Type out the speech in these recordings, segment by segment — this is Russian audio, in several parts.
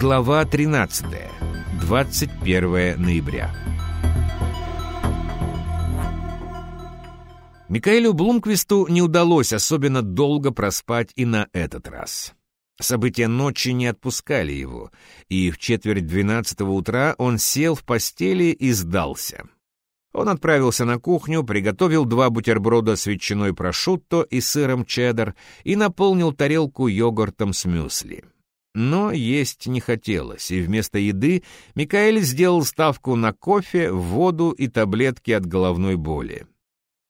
Глава 13. 21 ноября. Микаэлю Блумквисту не удалось особенно долго проспать и на этот раз. События ночи не отпускали его, и в четверть двенадцатого утра он сел в постели и сдался. Он отправился на кухню, приготовил два бутерброда с ветчиной прошутто и сыром чеддер и наполнил тарелку йогуртом с мюсли. Но есть не хотелось, и вместо еды Микаэль сделал ставку на кофе, воду и таблетки от головной боли.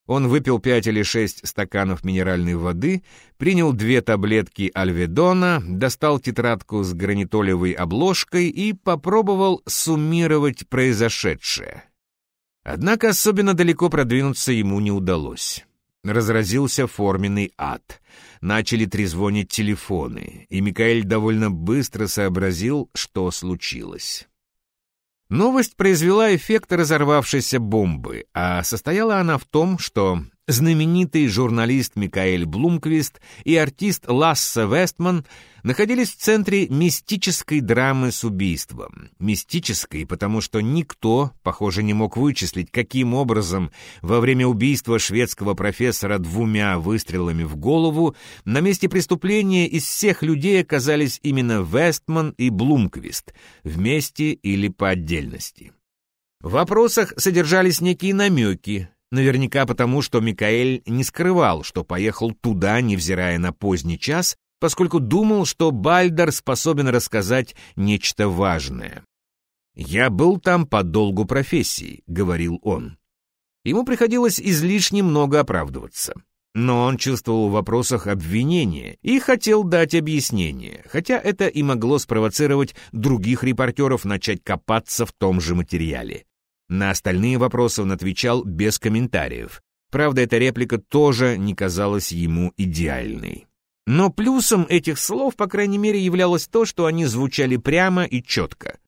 Он выпил пять или шесть стаканов минеральной воды, принял две таблетки альведона, достал тетрадку с гранитолевой обложкой и попробовал суммировать произошедшее. Однако особенно далеко продвинуться ему не удалось. Разразился форменный ад. Начали трезвонить телефоны, и Микаэль довольно быстро сообразил, что случилось. Новость произвела эффект разорвавшейся бомбы, а состояла она в том, что знаменитый журналист Микаэль Блумквист и артист Лассе Вестман находились в центре мистической драмы с убийством. Мистической, потому что никто, похоже, не мог вычислить, каким образом во время убийства шведского профессора двумя выстрелами в голову на месте преступления из всех людей оказались именно Вестман и Блумквист, вместе или по отдельности. В вопросах содержались некие намеки, Наверняка потому, что Микаэль не скрывал, что поехал туда, невзирая на поздний час, поскольку думал, что Бальдер способен рассказать нечто важное. «Я был там по долгу профессии», — говорил он. Ему приходилось излишне много оправдываться. Но он чувствовал в вопросах обвинения и хотел дать объяснение, хотя это и могло спровоцировать других репортеров начать копаться в том же материале. На остальные вопросы он отвечал без комментариев. Правда, эта реплика тоже не казалась ему идеальной. Но плюсом этих слов, по крайней мере, являлось то, что они звучали прямо и четко.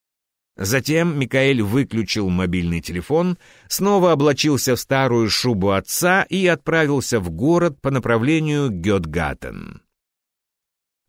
Затем Микаэль выключил мобильный телефон, снова облачился в старую шубу отца и отправился в город по направлению Гетгатен.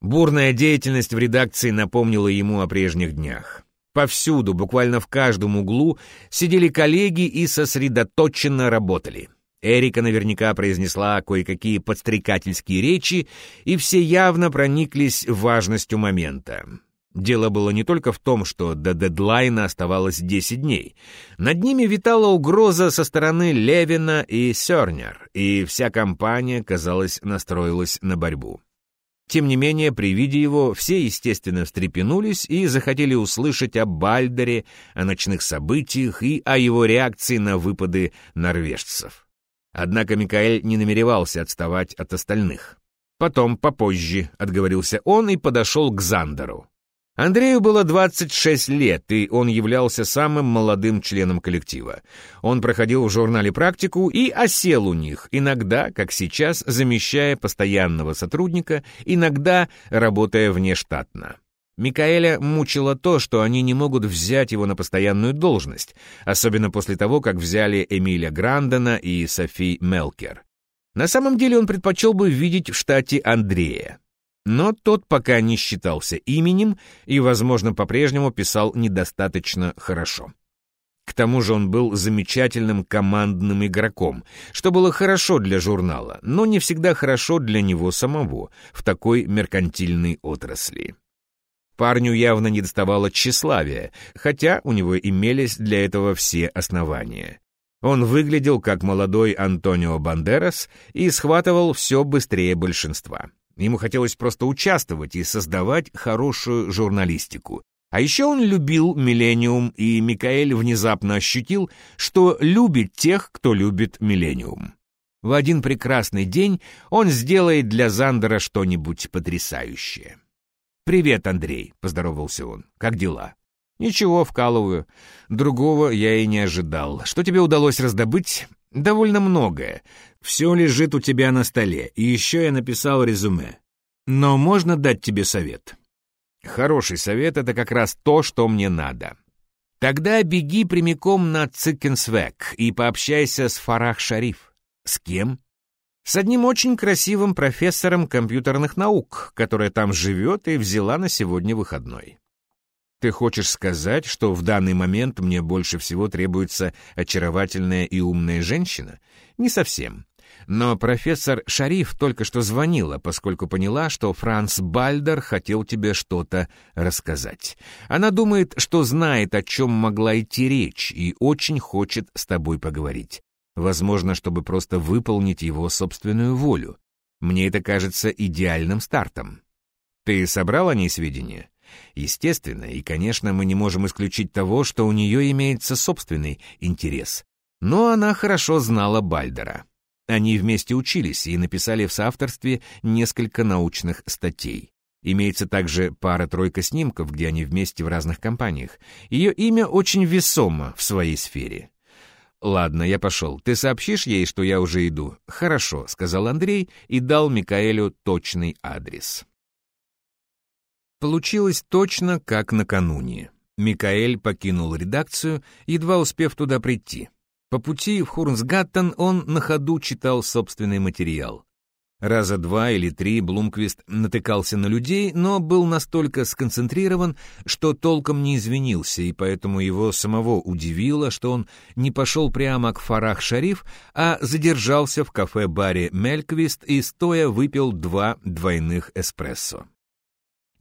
Бурная деятельность в редакции напомнила ему о прежних днях. Повсюду, буквально в каждом углу, сидели коллеги и сосредоточенно работали. Эрика наверняка произнесла кое-какие подстрекательские речи, и все явно прониклись важностью момента. Дело было не только в том, что до дедлайна оставалось 10 дней. Над ними витала угроза со стороны Левина и Сёрнер, и вся компания, казалось, настроилась на борьбу. Тем не менее, при виде его все, естественно, встрепенулись и захотели услышать о Бальдере, о ночных событиях и о его реакции на выпады норвежцев. Однако Микаэль не намеревался отставать от остальных. Потом, попозже, отговорился он и подошел к Зандеру. Андрею было 26 лет, и он являлся самым молодым членом коллектива. Он проходил в журнале практику и осел у них, иногда, как сейчас, замещая постоянного сотрудника, иногда работая внештатно. Микаэля мучило то, что они не могут взять его на постоянную должность, особенно после того, как взяли Эмиля Грандона и Софи Мелкер. На самом деле он предпочел бы видеть в штате Андрея. Но тот пока не считался именем и, возможно, по-прежнему писал недостаточно хорошо. К тому же он был замечательным командным игроком, что было хорошо для журнала, но не всегда хорошо для него самого в такой меркантильной отрасли. Парню явно не доставало тщеславия, хотя у него имелись для этого все основания. Он выглядел как молодой Антонио Бандерас и схватывал все быстрее большинства. Ему хотелось просто участвовать и создавать хорошую журналистику. А еще он любил «Миллениум», и Микаэль внезапно ощутил, что любит тех, кто любит «Миллениум». В один прекрасный день он сделает для Зандера что-нибудь потрясающее. «Привет, Андрей», — поздоровался он. «Как дела?» «Ничего, вкалываю. Другого я и не ожидал. Что тебе удалось раздобыть?» «Довольно многое. Все лежит у тебя на столе, и еще я написал резюме. Но можно дать тебе совет?» «Хороший совет — это как раз то, что мне надо. Тогда беги прямиком на Циккенсвек и пообщайся с Фарах Шариф. С кем?» «С одним очень красивым профессором компьютерных наук, которая там живет и взяла на сегодня выходной». Ты хочешь сказать, что в данный момент мне больше всего требуется очаровательная и умная женщина? Не совсем. Но профессор Шариф только что звонила, поскольку поняла, что Франц Бальдер хотел тебе что-то рассказать. Она думает, что знает, о чем могла идти речь, и очень хочет с тобой поговорить. Возможно, чтобы просто выполнить его собственную волю. Мне это кажется идеальным стартом. Ты собрал о ней сведения? Естественно, и, конечно, мы не можем исключить того, что у нее имеется собственный интерес. Но она хорошо знала Бальдера. Они вместе учились и написали в соавторстве несколько научных статей. Имеется также пара-тройка снимков, где они вместе в разных компаниях. Ее имя очень весомо в своей сфере. «Ладно, я пошел. Ты сообщишь ей, что я уже иду?» «Хорошо», — сказал Андрей и дал Микаэлю точный адрес. Получилось точно как накануне. Микаэль покинул редакцию, едва успев туда прийти. По пути в Хурнсгаттен он на ходу читал собственный материал. Раза два или три Блумквист натыкался на людей, но был настолько сконцентрирован, что толком не извинился, и поэтому его самого удивило, что он не пошел прямо к Фарах-Шариф, а задержался в кафе-баре «Мельквист» и стоя выпил два двойных эспрессо.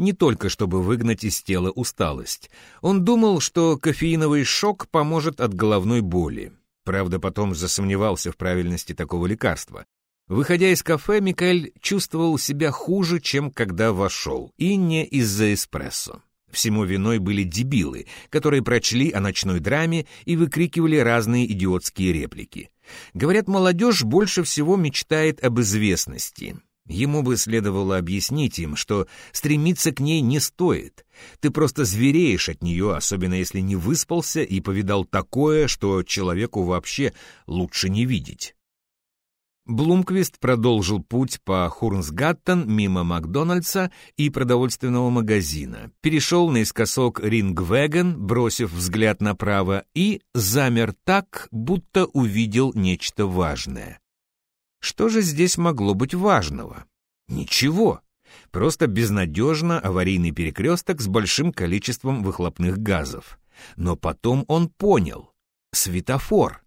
Не только чтобы выгнать из тела усталость. Он думал, что кофеиновый шок поможет от головной боли. Правда, потом засомневался в правильности такого лекарства. Выходя из кафе, Микаэль чувствовал себя хуже, чем когда вошел, и не из-за эспрессо. Всему виной были дебилы, которые прочли о ночной драме и выкрикивали разные идиотские реплики. Говорят, молодежь больше всего мечтает об известности. Ему бы следовало объяснить им, что стремиться к ней не стоит. Ты просто звереешь от нее, особенно если не выспался и повидал такое, что человеку вообще лучше не видеть. Блумквист продолжил путь по Хурнсгаттен мимо Макдональдса и продовольственного магазина, перешел наискосок Рингвеген, бросив взгляд направо, и замер так, будто увидел нечто важное. Что же здесь могло быть важного? Ничего. Просто безнадежно аварийный перекресток с большим количеством выхлопных газов. Но потом он понял. Светофор.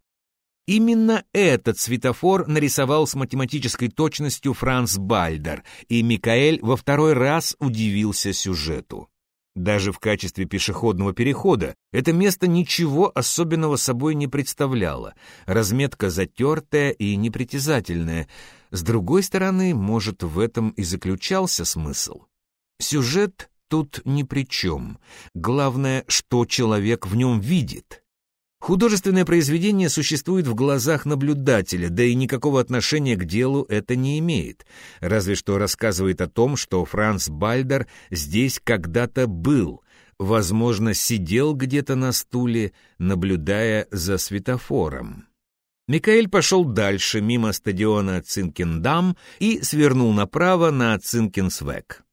Именно этот светофор нарисовал с математической точностью Франц Бальдер, и Микаэль во второй раз удивился сюжету. Даже в качестве пешеходного перехода это место ничего особенного собой не представляло. Разметка затертая и непритязательная. С другой стороны, может, в этом и заключался смысл. Сюжет тут ни при чем. Главное, что человек в нем видит — Художественное произведение существует в глазах наблюдателя, да и никакого отношения к делу это не имеет, разве что рассказывает о том, что Франц Бальдер здесь когда-то был, возможно, сидел где-то на стуле, наблюдая за светофором. Микаэль пошел дальше, мимо стадиона Цинкендам, и свернул направо на Цинкенсвек.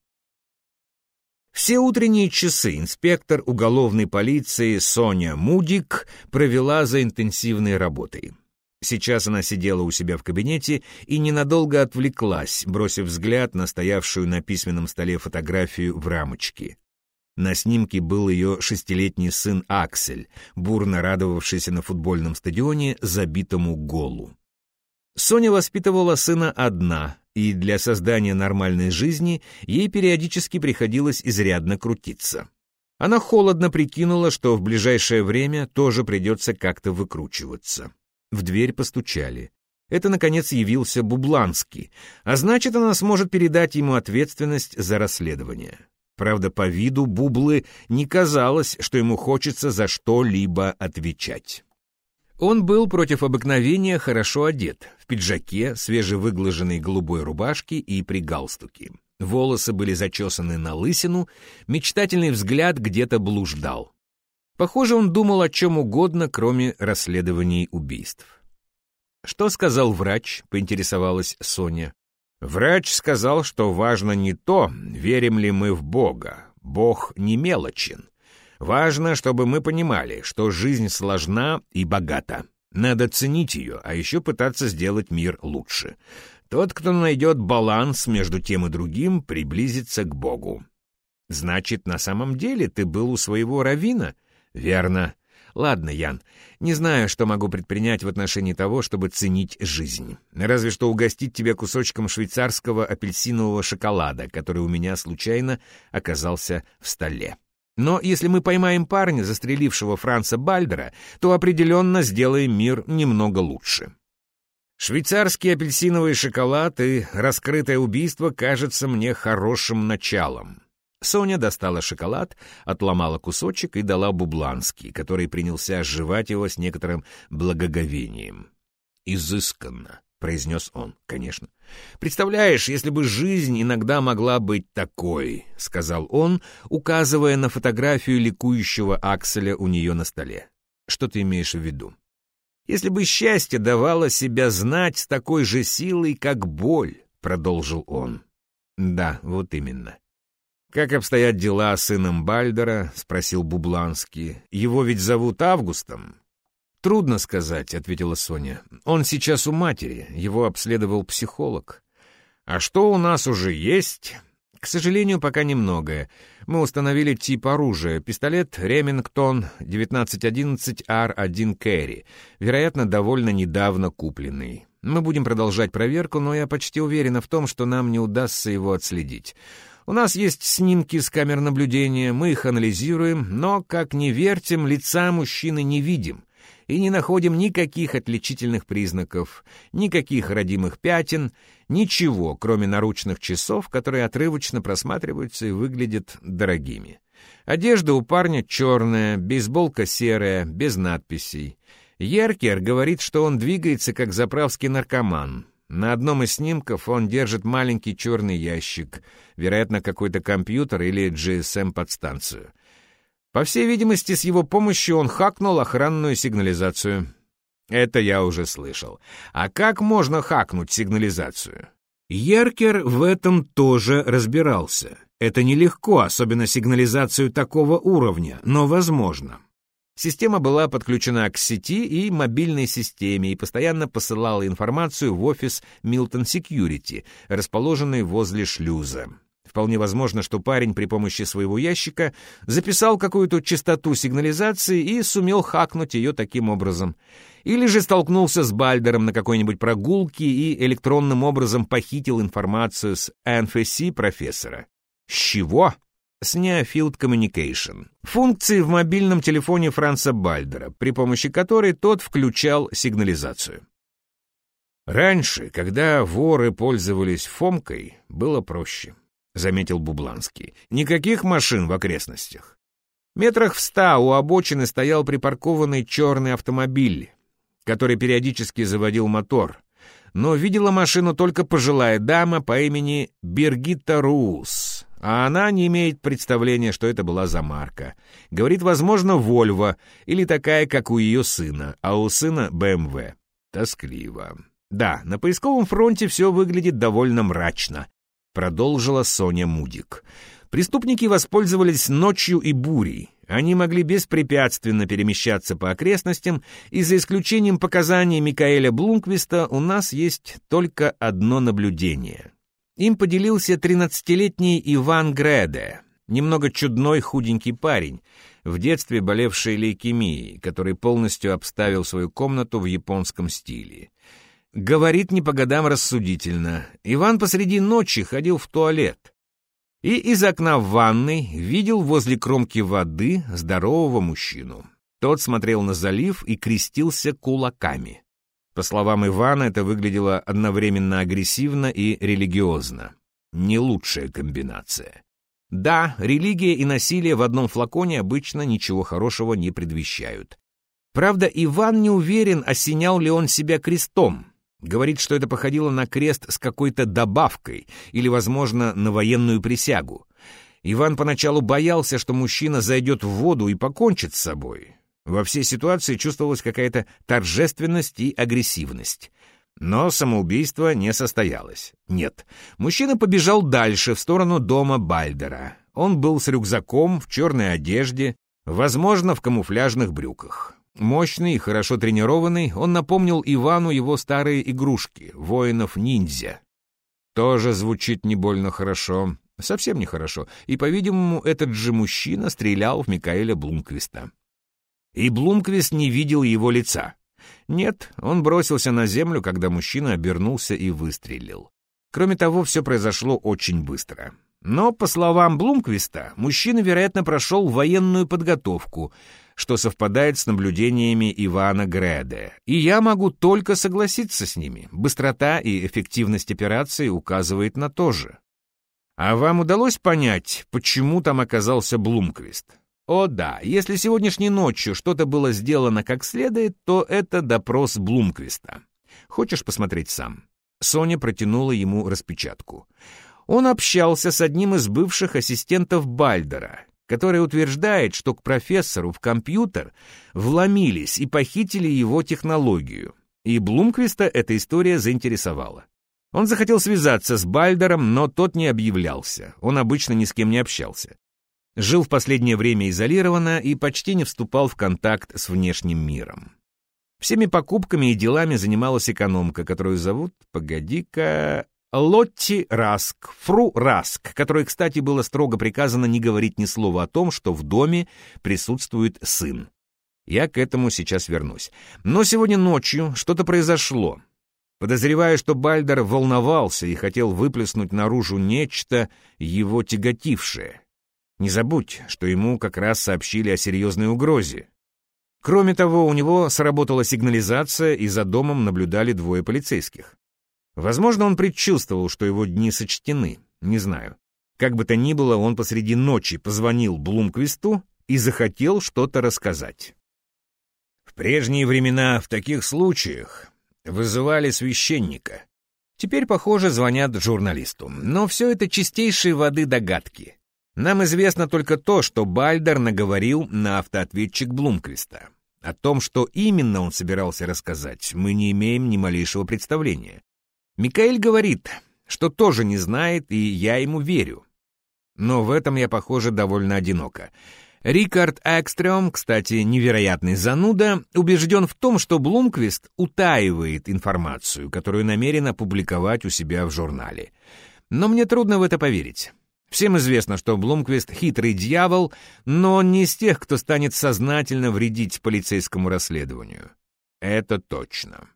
Все утренние часы инспектор уголовной полиции Соня Мудик провела за интенсивной работой. Сейчас она сидела у себя в кабинете и ненадолго отвлеклась, бросив взгляд на стоявшую на письменном столе фотографию в рамочке. На снимке был ее шестилетний сын Аксель, бурно радовавшийся на футбольном стадионе забитому голу. Соня воспитывала сына одна, и для создания нормальной жизни ей периодически приходилось изрядно крутиться. Она холодно прикинула, что в ближайшее время тоже придется как-то выкручиваться. В дверь постучали. Это, наконец, явился Бубланский, а значит, она сможет передать ему ответственность за расследование. Правда, по виду Бублы не казалось, что ему хочется за что-либо отвечать. Он был против обыкновения хорошо одет, в пиджаке, свежевыглаженной голубой рубашке и при галстуке. Волосы были зачесаны на лысину, мечтательный взгляд где-то блуждал. Похоже, он думал о чем угодно, кроме расследований убийств. «Что сказал врач?» — поинтересовалась Соня. «Врач сказал, что важно не то, верим ли мы в Бога. Бог не мелочен. Важно, чтобы мы понимали, что жизнь сложна и богата. Надо ценить ее, а еще пытаться сделать мир лучше. Тот, кто найдет баланс между тем и другим, приблизится к Богу. Значит, на самом деле ты был у своего равина? Верно. Ладно, Ян, не знаю, что могу предпринять в отношении того, чтобы ценить жизнь. Разве что угостить тебя кусочком швейцарского апельсинового шоколада, который у меня случайно оказался в столе. Но если мы поймаем парня, застрелившего Франца Бальдера, то определенно сделаем мир немного лучше. Швейцарский апельсиновый шоколад и раскрытое убийство кажется мне хорошим началом. Соня достала шоколад, отломала кусочек и дала Бубланский, который принялся сживать его с некоторым благоговением. «Изысканно», — произнес он, конечно. «Представляешь, если бы жизнь иногда могла быть такой», — сказал он, указывая на фотографию ликующего Акселя у нее на столе. «Что ты имеешь в виду?» «Если бы счастье давало себя знать с такой же силой, как боль», — продолжил он. «Да, вот именно. «Как обстоят дела с сыном Бальдера?» — спросил Бубланский. «Его ведь зовут Августом». «Трудно сказать», — ответила Соня. «Он сейчас у матери, его обследовал психолог». «А что у нас уже есть?» «К сожалению, пока немногое. Мы установили тип оружия. Пистолет Ремингтон 1911R1 Кэрри, вероятно, довольно недавно купленный. Мы будем продолжать проверку, но я почти уверена в том, что нам не удастся его отследить». У нас есть снимки с камер наблюдения, мы их анализируем, но, как ни вертим, лица мужчины не видим и не находим никаких отличительных признаков, никаких родимых пятен, ничего, кроме наручных часов, которые отрывочно просматриваются и выглядят дорогими. Одежда у парня черная, бейсболка серая, без надписей. Еркер говорит, что он двигается как заправский наркоман, на одном из снимков он держит маленький черный ящик, вероятно, какой-то компьютер или GSM-подстанцию. По всей видимости, с его помощью он хакнул охранную сигнализацию. Это я уже слышал. А как можно хакнуть сигнализацию? Еркер в этом тоже разбирался. Это нелегко, особенно сигнализацию такого уровня, но возможно. Система была подключена к сети и мобильной системе и постоянно посылала информацию в офис Milton Security, расположенный возле шлюза. Вполне возможно, что парень при помощи своего ящика записал какую-то частоту сигнализации и сумел хакнуть ее таким образом. Или же столкнулся с Бальдером на какой-нибудь прогулке и электронным образом похитил информацию с NFC профессора. С чего? с Neofield Communication, функции в мобильном телефоне Франца Бальдера, при помощи которой тот включал сигнализацию. «Раньше, когда воры пользовались Фомкой, было проще», — заметил Бубланский. «Никаких машин в окрестностях. Метрах в ста у обочины стоял припаркованный черный автомобиль, который периодически заводил мотор, но видела машину только пожилая дама по имени Бергитта Рус, а она не имеет представления, что это была за марка. Говорит, возможно, Вольво, или такая, как у ее сына, а у сына БМВ. Тоскливо. Да, на поисковом фронте все выглядит довольно мрачно, продолжила Соня Мудик. Преступники воспользовались ночью и бурей. Они могли беспрепятственно перемещаться по окрестностям, и за исключением показаний Микаэля Блумквиста у нас есть только одно наблюдение. Им поделился 13-летний Иван Греде, немного чудной худенький парень, в детстве болевший лейкемией, который полностью обставил свою комнату в японском стиле. Говорит не по годам рассудительно. Иван посреди ночи ходил в туалет. И из окна в ванной видел возле кромки воды здорового мужчину. Тот смотрел на залив и крестился кулаками. По словам Ивана, это выглядело одновременно агрессивно и религиозно. Не лучшая комбинация. Да, религия и насилие в одном флаконе обычно ничего хорошего не предвещают. Правда, Иван не уверен, осенял ли он себя крестом. Говорит, что это походило на крест с какой-то добавкой или, возможно, на военную присягу. Иван поначалу боялся, что мужчина зайдет в воду и покончит с собой. Во всей ситуации чувствовалась какая-то торжественность и агрессивность. Но самоубийство не состоялось. Нет. Мужчина побежал дальше, в сторону дома Бальдера. Он был с рюкзаком, в черной одежде, возможно, в камуфляжных брюках. Мощный хорошо тренированный, он напомнил Ивану его старые игрушки, воинов-ниндзя. «Тоже звучит не больно хорошо», Совсем нехорошо. И, по-видимому, этот же мужчина стрелял в Микаэля Блумквиста. И Блумквист не видел его лица. Нет, он бросился на землю, когда мужчина обернулся и выстрелил. Кроме того, все произошло очень быстро. Но, по словам Блумквиста, мужчина, вероятно, прошел военную подготовку, что совпадает с наблюдениями Ивана Греде. И я могу только согласиться с ними. Быстрота и эффективность операции указывает на то же. А вам удалось понять, почему там оказался Блумквист? О да, если сегодняшней ночью что-то было сделано как следует, то это допрос Блумквиста. Хочешь посмотреть сам? Соня протянула ему распечатку. Он общался с одним из бывших ассистентов Бальдера, который утверждает, что к профессору в компьютер вломились и похитили его технологию. И Блумквиста эта история заинтересовала. Он захотел связаться с Бальдером, но тот не объявлялся. Он обычно ни с кем не общался. Жил в последнее время изолированно и почти не вступал в контакт с внешним миром. Всеми покупками и делами занималась экономка, которую зовут, погоди-ка, Лотти Раск, фру Раск, которой, кстати, было строго приказано не говорить ни слова о том, что в доме присутствует сын. Я к этому сейчас вернусь. Но сегодня ночью что-то произошло. Подозреваю, что Бальдер волновался и хотел выплеснуть наружу нечто, его тяготившее. Не забудь, что ему как раз сообщили о серьезной угрозе. Кроме того, у него сработала сигнализация, и за домом наблюдали двое полицейских. Возможно, он предчувствовал, что его дни сочтены, не знаю. Как бы то ни было, он посреди ночи позвонил Блумквисту и захотел что-то рассказать. В прежние времена в таких случаях вызывали священника. Теперь, похоже, звонят журналисту. Но все это чистейшей воды догадки. Нам известно только то, что Бальдер наговорил на автоответчик Блумквиста. О том, что именно он собирался рассказать, мы не имеем ни малейшего представления. Микаэль говорит, что тоже не знает, и я ему верю. Но в этом я, похоже, довольно одиноко. Рикард Экстрем, кстати, невероятный зануда, убежден в том, что Блумквист утаивает информацию, которую намерен опубликовать у себя в журнале. Но мне трудно в это поверить. Всем известно, что Блумквист — хитрый дьявол, но не из тех, кто станет сознательно вредить полицейскому расследованию. Это точно.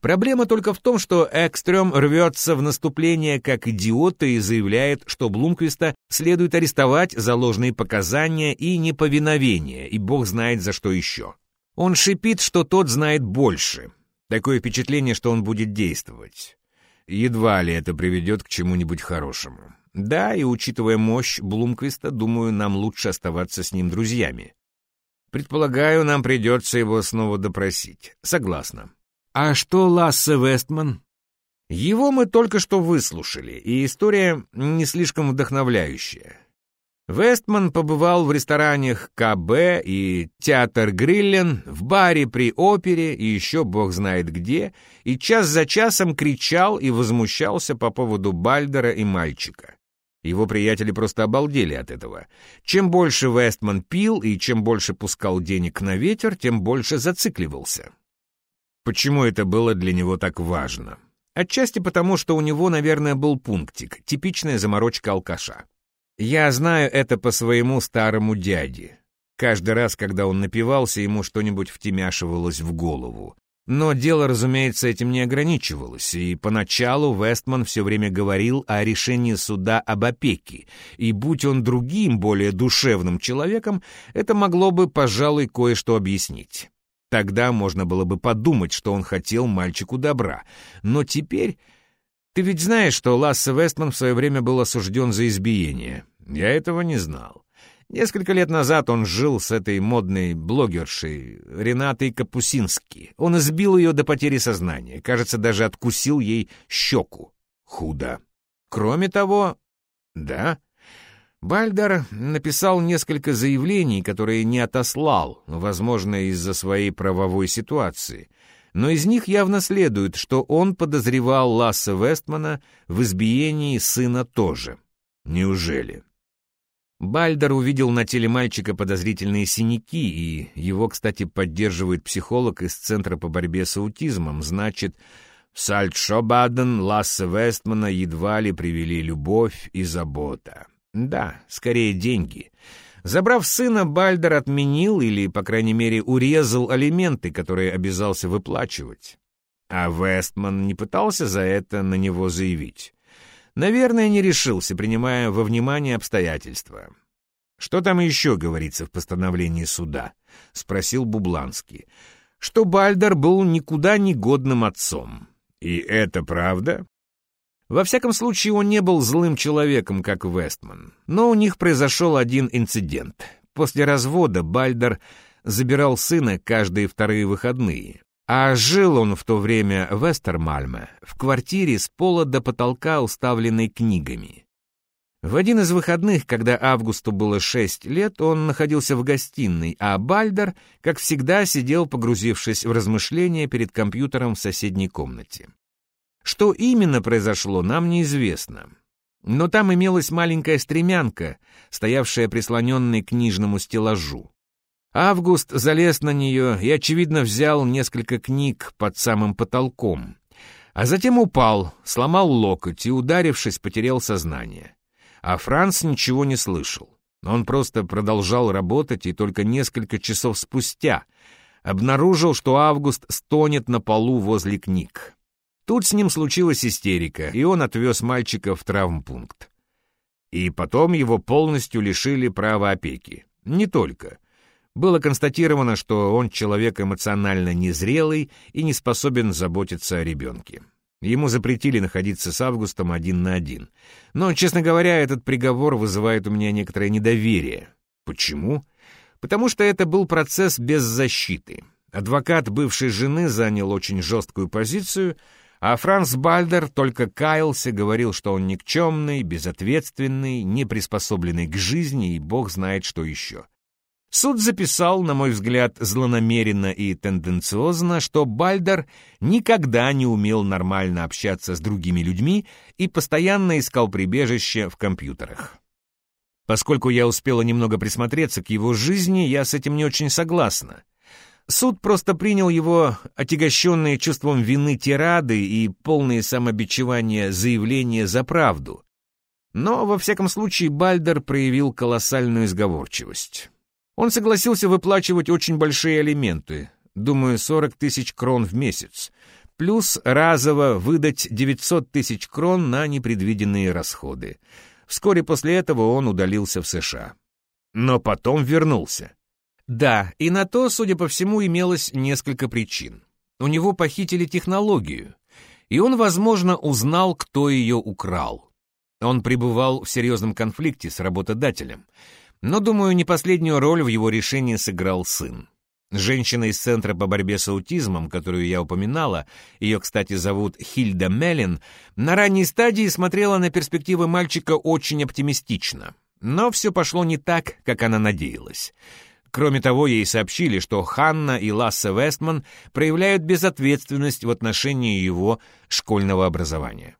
Проблема только в том, что Экстрем рвется в наступление как идиот и заявляет, что Блумквиста следует арестовать за ложные показания и неповиновение, и бог знает за что еще. Он шипит, что тот знает больше. Такое впечатление, что он будет действовать. Едва ли это приведет к чему-нибудь хорошему. Да, и учитывая мощь Блумквиста, думаю, нам лучше оставаться с ним друзьями. Предполагаю, нам придется его снова допросить. Согласна. А что Лассе Вестман? Его мы только что выслушали, и история не слишком вдохновляющая. Вестман побывал в ресторанах КБ и Театр Гриллен, в баре при опере и еще бог знает где, и час за часом кричал и возмущался по поводу Бальдера и мальчика. Его приятели просто обалдели от этого. Чем больше Вестман пил и чем больше пускал денег на ветер, тем больше зацикливался. Почему это было для него так важно? Отчасти потому, что у него, наверное, был пунктик, типичная заморочка алкаша. Я знаю это по своему старому дяде. Каждый раз, когда он напивался, ему что-нибудь втемяшивалось в голову. Но дело, разумеется, этим не ограничивалось, и поначалу Вестман все время говорил о решении суда об опеке, и будь он другим, более душевным человеком, это могло бы, пожалуй, кое-что объяснить. Тогда можно было бы подумать, что он хотел мальчику добра. Но теперь... Ты ведь знаешь, что Лассе Вестман в свое время был осужден за избиение. Я этого не знал. Несколько лет назад он жил с этой модной блогершей Ренатой Капусински. Он избил ее до потери сознания, кажется, даже откусил ей щеку. Худо. Кроме того... Да, Бальдар написал несколько заявлений, которые не отослал, возможно, из-за своей правовой ситуации. Но из них явно следует, что он подозревал Ласса Вестмана в избиении сына тоже. Неужели? Бальдер увидел на теле мальчика подозрительные синяки, и его, кстати, поддерживает психолог из Центра по борьбе с аутизмом. Значит, Сальдшобаден Лассе Вестмана едва ли привели любовь и забота. Да, скорее деньги. Забрав сына, Бальдер отменил или, по крайней мере, урезал алименты, которые обязался выплачивать. А Вестман не пытался за это на него заявить. Наверное, не решился, принимая во внимание обстоятельства. «Что там еще говорится в постановлении суда?» — спросил Бубланский. «Что Бальдер был никуда не годным отцом». «И это правда?» Во всяком случае, он не был злым человеком, как Вестман. Но у них произошел один инцидент. После развода Бальдер забирал сына каждые вторые выходные. А жил он в то время в Эстермальме, в квартире с пола до потолка, уставленной книгами. В один из выходных, когда Августу было шесть лет, он находился в гостиной, а Бальдер, как всегда, сидел, погрузившись в размышления перед компьютером в соседней комнате. Что именно произошло, нам неизвестно. Но там имелась маленькая стремянка, стоявшая прислоненной к книжному стеллажу. Август залез на нее и, очевидно, взял несколько книг под самым потолком. А затем упал, сломал локоть и, ударившись, потерял сознание. А Франц ничего не слышал. Он просто продолжал работать и только несколько часов спустя обнаружил, что Август стонет на полу возле книг. Тут с ним случилась истерика, и он отвез мальчика в травмпункт. И потом его полностью лишили права опеки. Не только. Было констатировано, что он человек эмоционально незрелый и не способен заботиться о ребенке. Ему запретили находиться с Августом один на один. Но, честно говоря, этот приговор вызывает у меня некоторое недоверие. Почему? Потому что это был процесс без защиты. Адвокат бывшей жены занял очень жесткую позицию, а Франц Бальдер только каялся, говорил, что он никчемный, безответственный, не приспособленный к жизни и бог знает что еще. Суд записал, на мой взгляд, злонамеренно и тенденциозно, что Бальдер никогда не умел нормально общаться с другими людьми и постоянно искал прибежище в компьютерах. Поскольку я успела немного присмотреться к его жизни, я с этим не очень согласна. Суд просто принял его отягощенные чувством вины тирады и полные самобичевания заявления за правду. Но, во всяком случае, Бальдер проявил колоссальную изговорчивость. Он согласился выплачивать очень большие алименты, думаю, 40 тысяч крон в месяц, плюс разово выдать 900 тысяч крон на непредвиденные расходы. Вскоре после этого он удалился в США. Но потом вернулся. Да, и на то, судя по всему, имелось несколько причин. У него похитили технологию, и он, возможно, узнал, кто ее украл. Он пребывал в серьезном конфликте с работодателем — но, думаю, не последнюю роль в его решении сыграл сын. Женщина из Центра по борьбе с аутизмом, которую я упоминала, ее, кстати, зовут Хильда Меллин, на ранней стадии смотрела на перспективы мальчика очень оптимистично. Но все пошло не так, как она надеялась. Кроме того, ей сообщили, что Ханна и Лассе Вестман проявляют безответственность в отношении его школьного образования.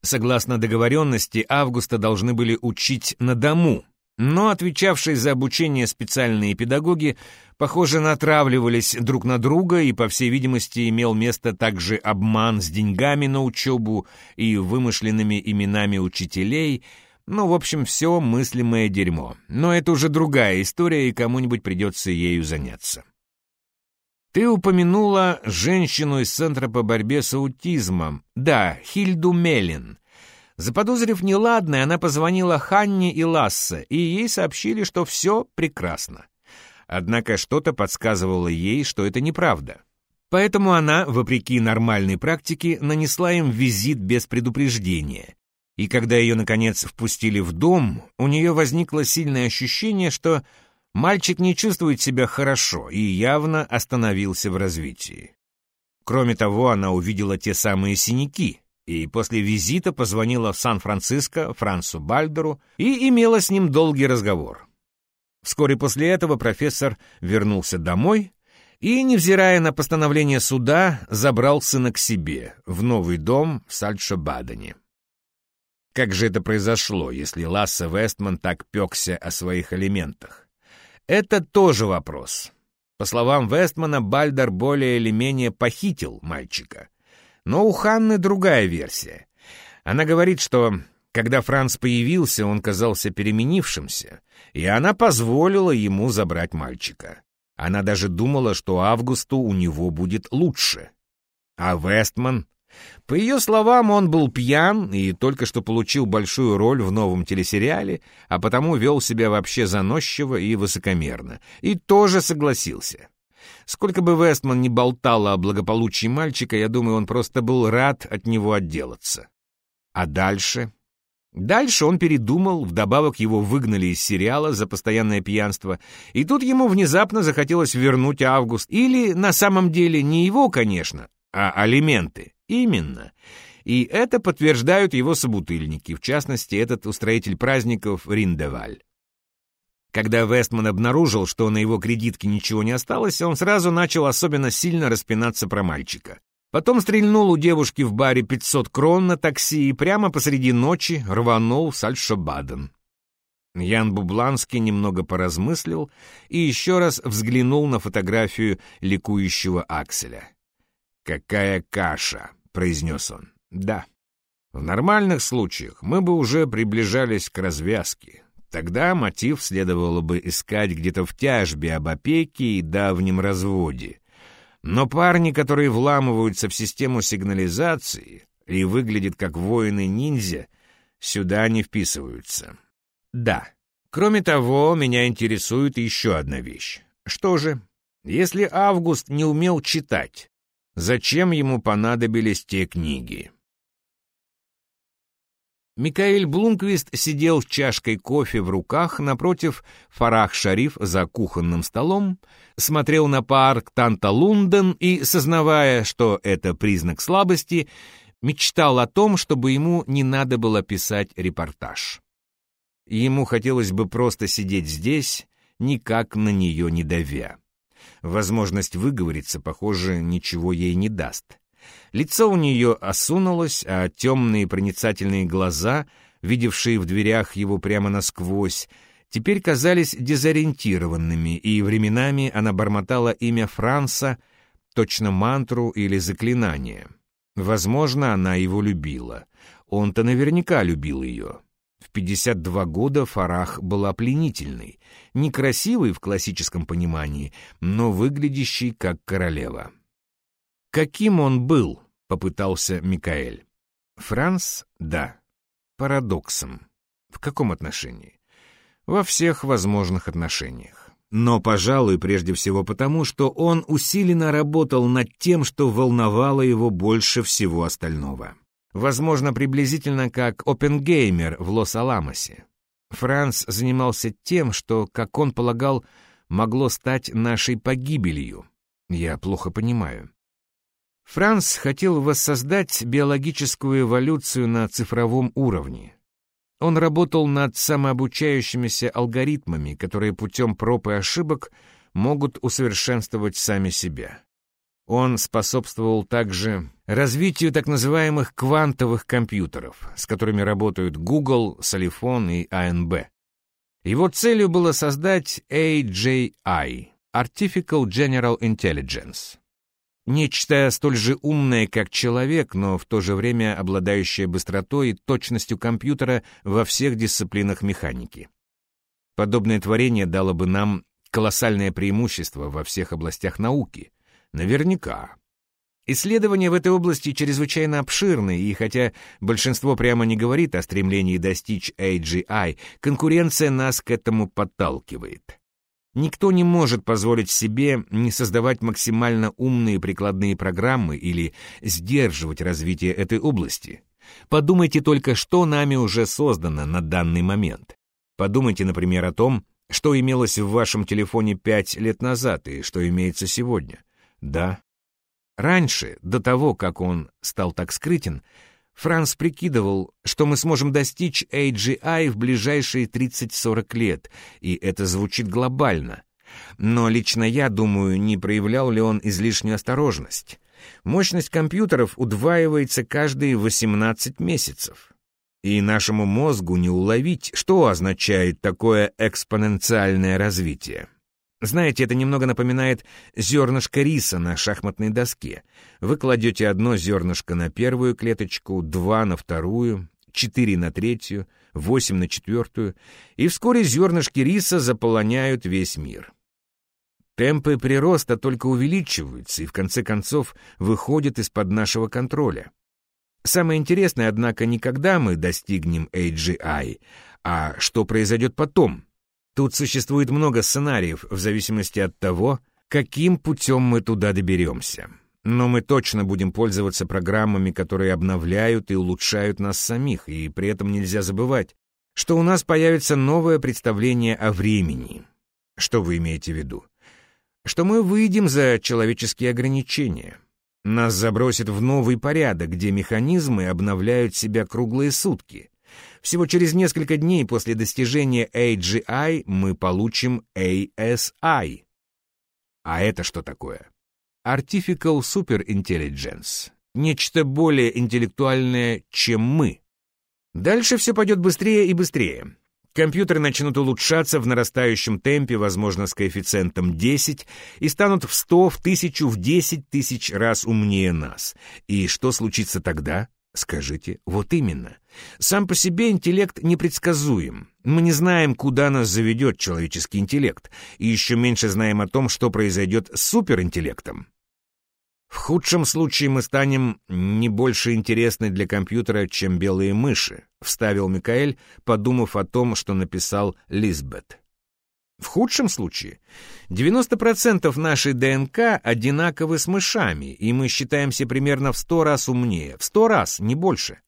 Согласно договоренности, Августа должны были учить на дому, но отвечавшие за обучение специальные педагоги, похоже, натравливались друг на друга, и, по всей видимости, имел место также обман с деньгами на учебу и вымышленными именами учителей, ну, в общем, все мыслимое дерьмо. Но это уже другая история, и кому-нибудь придется ею заняться. Ты упомянула женщину из Центра по борьбе с аутизмом. Да, Хильду Меллин. Заподозрив неладное, она позвонила Ханне и Лассе, и ей сообщили, что все прекрасно. Однако что-то подсказывало ей, что это неправда. Поэтому она, вопреки нормальной практике, нанесла им визит без предупреждения. И когда ее, наконец, впустили в дом, у нее возникло сильное ощущение, что мальчик не чувствует себя хорошо и явно остановился в развитии. Кроме того, она увидела те самые синяки, и после визита позвонила в Сан-Франциско Франсу Бальдеру и имела с ним долгий разговор. Вскоре после этого профессор вернулся домой и, невзирая на постановление суда, забрал сына к себе в новый дом в Сальшо-Бадене. Как же это произошло, если Лассе Вестман так пекся о своих элементах? Это тоже вопрос. По словам Вестмана, Бальдер более или менее похитил мальчика — Но у Ханны другая версия. Она говорит, что когда Франц появился, он казался переменившимся, и она позволила ему забрать мальчика. Она даже думала, что Августу у него будет лучше. А Вестман по ее словам, он был пьян и только что получил большую роль в новом телесериале, а потому вел себя вообще заносчиво и высокомерно. И тоже согласился. Сколько бы Вестман ни болтал о благополучии мальчика, я думаю, он просто был рад от него отделаться. А дальше? Дальше он передумал, вдобавок его выгнали из сериала за постоянное пьянство, и тут ему внезапно захотелось вернуть Август. Или, на самом деле, не его, конечно, а алименты. Именно. И это подтверждают его собутыльники, в частности, этот устроитель праздников Риндеваль. Когда Вестман обнаружил, что на его кредитке ничего не осталось, он сразу начал особенно сильно распинаться про мальчика. Потом стрельнул у девушки в баре 500 крон на такси и прямо посреди ночи рванул в Сальшобаден. Ян Бубланский немного поразмыслил и еще раз взглянул на фотографию ликующего Акселя. «Какая каша!» — произнес он. «Да. В нормальных случаях мы бы уже приближались к развязке. Тогда мотив следовало бы искать где-то в тяжбе об опеке и давнем разводе. Но парни, которые вламываются в систему сигнализации и выглядят как воины-ниндзя, сюда не вписываются. Да. Кроме того, меня интересует еще одна вещь. Что же, если Август не умел читать, Зачем ему понадобились те книги? Микаэль Блумквист сидел с чашкой кофе в руках напротив Фарах-Шариф за кухонным столом, смотрел на парк Танта-Лунден и, сознавая, что это признак слабости, мечтал о том, чтобы ему не надо было писать репортаж. Ему хотелось бы просто сидеть здесь, никак на нее не давя. Возможность выговориться, похоже, ничего ей не даст. Лицо у нее осунулось, а темные проницательные глаза, видевшие в дверях его прямо насквозь, теперь казались дезориентированными, и временами она бормотала имя Франца, точно мантру или заклинание. Возможно, она его любила. Он-то наверняка любил ее. В 52 года Фарах была пленительной, некрасивой в классическом понимании, но выглядящей как королева. «Каким он был?» — попытался Микаэль. «Франс? Да. Парадоксом. В каком отношении?» «Во всех возможных отношениях. Но, пожалуй, прежде всего потому, что он усиленно работал над тем, что волновало его больше всего остального. Возможно, приблизительно как опенгеймер в Лос-Аламосе. Франц занимался тем, что, как он полагал, могло стать нашей погибелью. Я плохо понимаю. Франц хотел воссоздать биологическую эволюцию на цифровом уровне. Он работал над самообучающимися алгоритмами, которые путем проб и ошибок могут усовершенствовать сами себя. Он способствовал также развитию так называемых квантовых компьютеров, с которыми работают Google, Solifon и ANB. Его целью было создать AGI — Artificial General Intelligence. Нечто столь же умное, как человек, но в то же время обладающее быстротой и точностью компьютера во всех дисциплинах механики. Подобное творение дало бы нам колоссальное преимущество во всех областях науки — Наверняка. Исследования в этой области чрезвычайно обширны, и хотя большинство прямо не говорит о стремлении достичь AGI, конкуренция нас к этому подталкивает. Никто не может позволить себе не создавать максимально умные прикладные программы или сдерживать развитие этой области. Подумайте только, что нами уже создано на данный момент. Подумайте, например, о том, что имелось в вашем телефоне пять лет назад и что имеется сегодня. Да. Раньше, до того, как он стал так скрытен, Франц прикидывал, что мы сможем достичь AGI в ближайшие 30-40 лет, и это звучит глобально. Но лично я думаю, не проявлял ли он излишнюю осторожность. Мощность компьютеров удваивается каждые 18 месяцев. И нашему мозгу не уловить, что означает такое экспоненциальное развитие. Знаете, это немного напоминает зернышко риса на шахматной доске. Вы кладете одно зернышко на первую клеточку, два на вторую, четыре на третью, восемь на четвертую, и вскоре зернышки риса заполоняют весь мир. Темпы прироста только увеличиваются и в конце концов выходят из-под нашего контроля. Самое интересное, однако, не когда мы достигнем AGI, а что произойдет потом. Тут существует много сценариев в зависимости от того, каким путем мы туда доберемся. Но мы точно будем пользоваться программами, которые обновляют и улучшают нас самих, и при этом нельзя забывать, что у нас появится новое представление о времени. Что вы имеете в виду? Что мы выйдем за человеческие ограничения. Нас забросит в новый порядок, где механизмы обновляют себя круглые сутки. Всего через несколько дней после достижения AGI мы получим ASI. А это что такое? Artificial Superintelligence. Нечто более интеллектуальное, чем мы. Дальше все пойдет быстрее и быстрее. Компьютеры начнут улучшаться в нарастающем темпе, возможно, с коэффициентом 10, и станут в 100, в 1000, в 10 тысяч раз умнее нас. И что случится тогда? Скажите, вот именно. Сам по себе интеллект непредсказуем. Мы не знаем, куда нас заведет человеческий интеллект, и еще меньше знаем о том, что произойдет с суперинтеллектом. В худшем случае мы станем не больше интересны для компьютера, чем белые мыши, вставил Микаэль, подумав о том, что написал Лизбет. В худшем случае 90% нашей ДНК одинаковы с мышами, и мы считаемся примерно в 100 раз умнее, в 100 раз, не больше.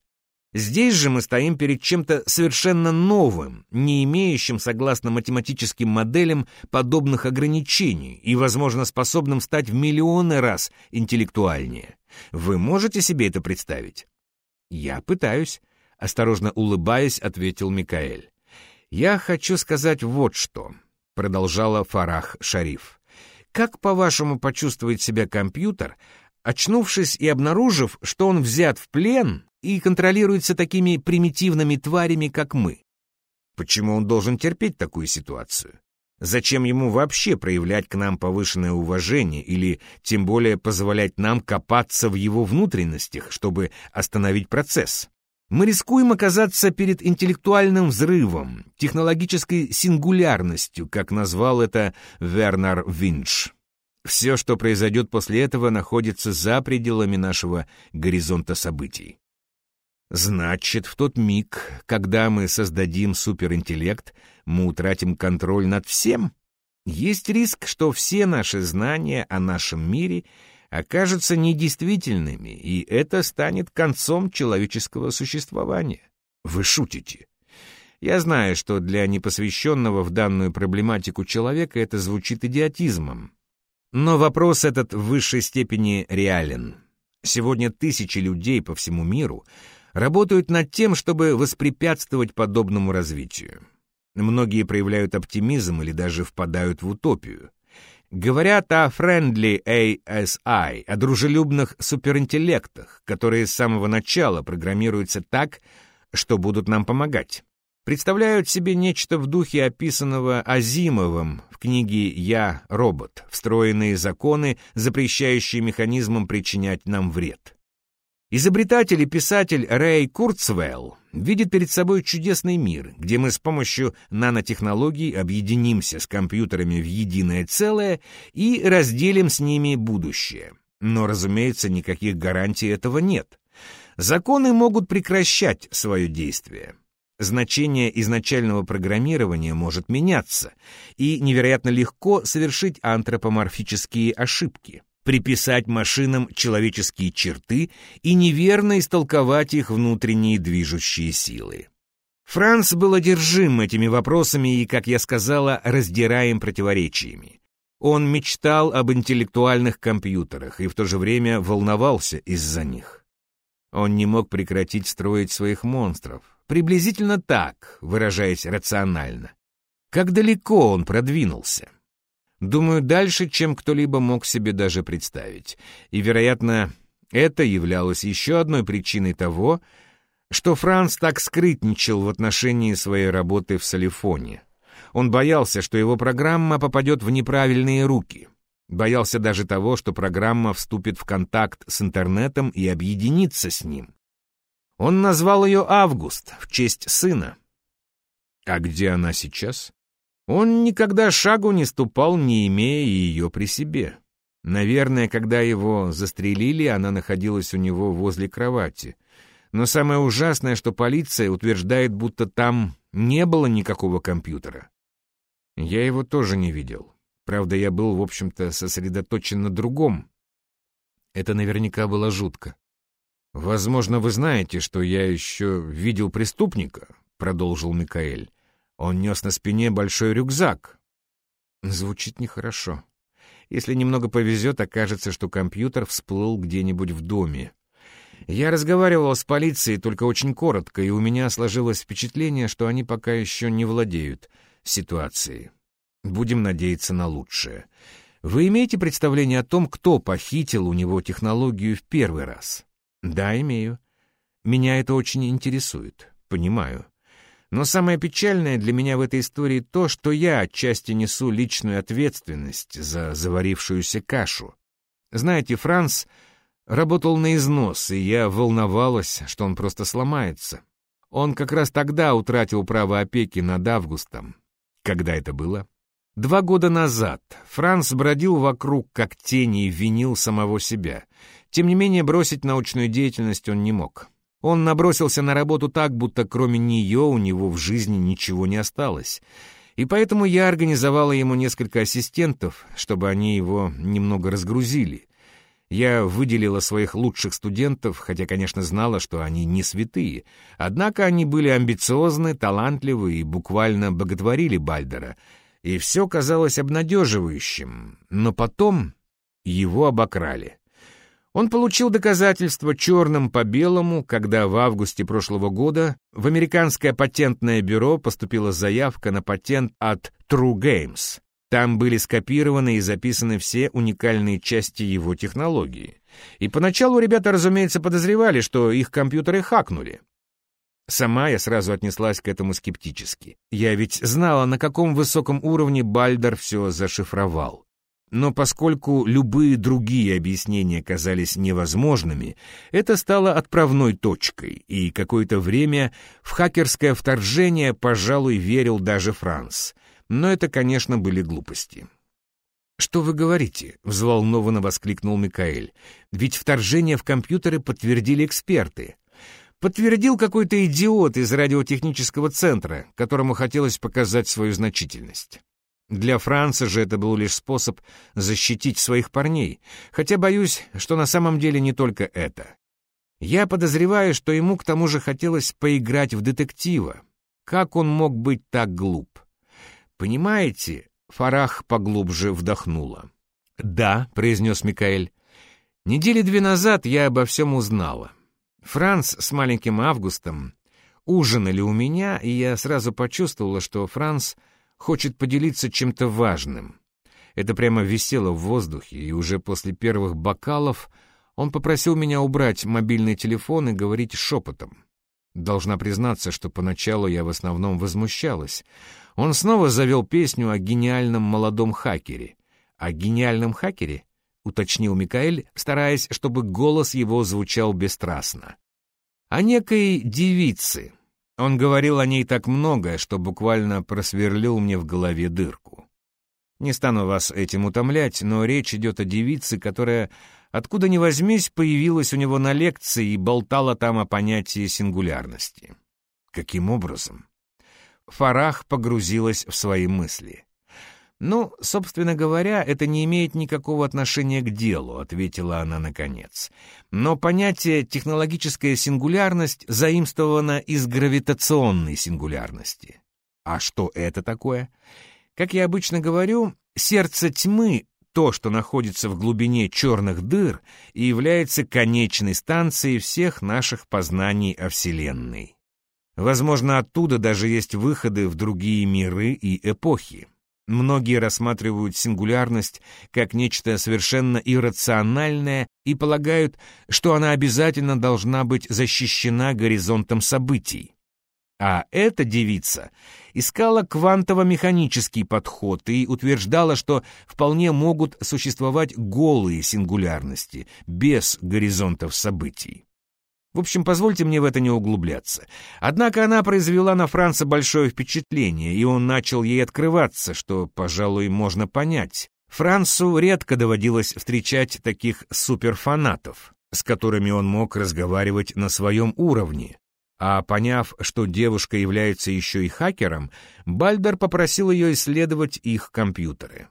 Здесь же мы стоим перед чем-то совершенно новым, не имеющим, согласно математическим моделям, подобных ограничений и, возможно, способным стать в миллионы раз интеллектуальнее. Вы можете себе это представить? Я пытаюсь, осторожно улыбаясь, ответил Микаэль. Я хочу сказать вот что, продолжала Фарах Шариф. Как, по-вашему, почувствует себя компьютер, очнувшись и обнаружив, что он взят в плен и контролируется такими примитивными тварями, как мы. Почему он должен терпеть такую ситуацию? Зачем ему вообще проявлять к нам повышенное уважение или тем более позволять нам копаться в его внутренностях, чтобы остановить процесс? Мы рискуем оказаться перед интеллектуальным взрывом, технологической сингулярностью, как назвал это Вернер Винч. Все, что произойдет после этого, находится за пределами нашего горизонта событий. Значит, в тот миг, когда мы создадим суперинтеллект, мы утратим контроль над всем? Есть риск, что все наши знания о нашем мире окажутся недействительными, и это станет концом человеческого существования. Вы шутите. Я знаю, что для непосвященного в данную проблематику человека это звучит идиотизмом. Но вопрос этот в высшей степени реален. Сегодня тысячи людей по всему миру — работают над тем, чтобы воспрепятствовать подобному развитию. Многие проявляют оптимизм или даже впадают в утопию. Говорят о friendly ASI, о дружелюбных суперинтеллектах, которые с самого начала программируются так, что будут нам помогать. Представляют себе нечто в духе описанного Азимовым в книге «Я – робот», встроенные законы, запрещающие механизмам причинять нам вред. Изобретатель и писатель Рэй Курцвелл видит перед собой чудесный мир, где мы с помощью нанотехнологий объединимся с компьютерами в единое целое и разделим с ними будущее. Но, разумеется, никаких гарантий этого нет. Законы могут прекращать свое действие. Значение изначального программирования может меняться, и невероятно легко совершить антропоморфические ошибки приписать машинам человеческие черты и неверно истолковать их внутренние движущие силы. Франц был одержим этими вопросами и, как я сказала, раздираем противоречиями. Он мечтал об интеллектуальных компьютерах и в то же время волновался из-за них. Он не мог прекратить строить своих монстров. Приблизительно так, выражаясь рационально. Как далеко он продвинулся? Думаю, дальше, чем кто-либо мог себе даже представить. И, вероятно, это являлось еще одной причиной того, что Франц так скрытничал в отношении своей работы в Салифоне. Он боялся, что его программа попадет в неправильные руки. Боялся даже того, что программа вступит в контакт с интернетом и объединится с ним. Он назвал ее Август в честь сына. А где она сейчас? Он никогда шагу не ступал, не имея ее при себе. Наверное, когда его застрелили, она находилась у него возле кровати. Но самое ужасное, что полиция утверждает, будто там не было никакого компьютера. Я его тоже не видел. Правда, я был, в общем-то, сосредоточен на другом. Это наверняка было жутко. «Возможно, вы знаете, что я еще видел преступника», — продолжил Микаэль. «Он нес на спине большой рюкзак». Звучит нехорошо. Если немного повезет, окажется, что компьютер всплыл где-нибудь в доме. Я разговаривал с полицией только очень коротко, и у меня сложилось впечатление, что они пока еще не владеют ситуацией. Будем надеяться на лучшее. Вы имеете представление о том, кто похитил у него технологию в первый раз? Да, имею. Меня это очень интересует. Понимаю. Но самое печальное для меня в этой истории то, что я отчасти несу личную ответственность за заварившуюся кашу. Знаете, Франц работал на износ, и я волновалась, что он просто сломается. Он как раз тогда утратил право опеки над Августом. Когда это было? Два года назад Франц бродил вокруг как тени и винил самого себя. Тем не менее, бросить научную деятельность он не мог. Он набросился на работу так, будто кроме нее у него в жизни ничего не осталось. И поэтому я организовала ему несколько ассистентов, чтобы они его немного разгрузили. Я выделила своих лучших студентов, хотя, конечно, знала, что они не святые. Однако они были амбициозны, талантливы и буквально боготворили Бальдера — и все казалось обнадеживающим, но потом его обокрали. Он получил доказательства черным по белому, когда в августе прошлого года в американское патентное бюро поступила заявка на патент от True Games. Там были скопированы и записаны все уникальные части его технологии. И поначалу ребята, разумеется, подозревали, что их компьютеры хакнули. Сама я сразу отнеслась к этому скептически. Я ведь знала, на каком высоком уровне Бальдер все зашифровал. Но поскольку любые другие объяснения казались невозможными, это стало отправной точкой, и какое-то время в хакерское вторжение, пожалуй, верил даже Франц. Но это, конечно, были глупости. «Что вы говорите?» — взволнованно воскликнул Микаэль. «Ведь вторжение в компьютеры подтвердили эксперты подтвердил какой-то идиот из радиотехнического центра, которому хотелось показать свою значительность. Для Франца же это был лишь способ защитить своих парней, хотя боюсь, что на самом деле не только это. Я подозреваю, что ему к тому же хотелось поиграть в детектива. Как он мог быть так глуп? Понимаете, Фарах поглубже вдохнула. «Да», — произнес Микаэль, — «недели две назад я обо всем узнала». Франц с маленьким Августом ужинали у меня, и я сразу почувствовала, что Франц хочет поделиться чем-то важным. Это прямо висело в воздухе, и уже после первых бокалов он попросил меня убрать мобильный телефон и говорить шепотом. Должна признаться, что поначалу я в основном возмущалась. Он снова завел песню о гениальном молодом хакере. О гениальном хакере? — уточнил Микаэль, стараясь, чтобы голос его звучал бесстрастно. «О некой девице. Он говорил о ней так много, что буквально просверлил мне в голове дырку. Не стану вас этим утомлять, но речь идет о девице, которая, откуда ни возьмись, появилась у него на лекции и болтала там о понятии сингулярности. Каким образом?» Фарах погрузилась в свои мысли. «Ну, собственно говоря, это не имеет никакого отношения к делу», — ответила она наконец. «Но понятие «технологическая сингулярность» заимствовано из гравитационной сингулярности». А что это такое? Как я обычно говорю, сердце тьмы то, что находится в глубине черных дыр и является конечной станцией всех наших познаний о Вселенной. Возможно, оттуда даже есть выходы в другие миры и эпохи. Многие рассматривают сингулярность как нечто совершенно иррациональное и полагают, что она обязательно должна быть защищена горизонтом событий. А эта девица искала квантово-механический подход и утверждала, что вполне могут существовать голые сингулярности, без горизонтов событий. В общем, позвольте мне в это не углубляться. Однако она произвела на Франца большое впечатление, и он начал ей открываться, что, пожалуй, можно понять. Францу редко доводилось встречать таких суперфанатов, с которыми он мог разговаривать на своем уровне. А поняв, что девушка является еще и хакером, Бальдер попросил ее исследовать их компьютеры.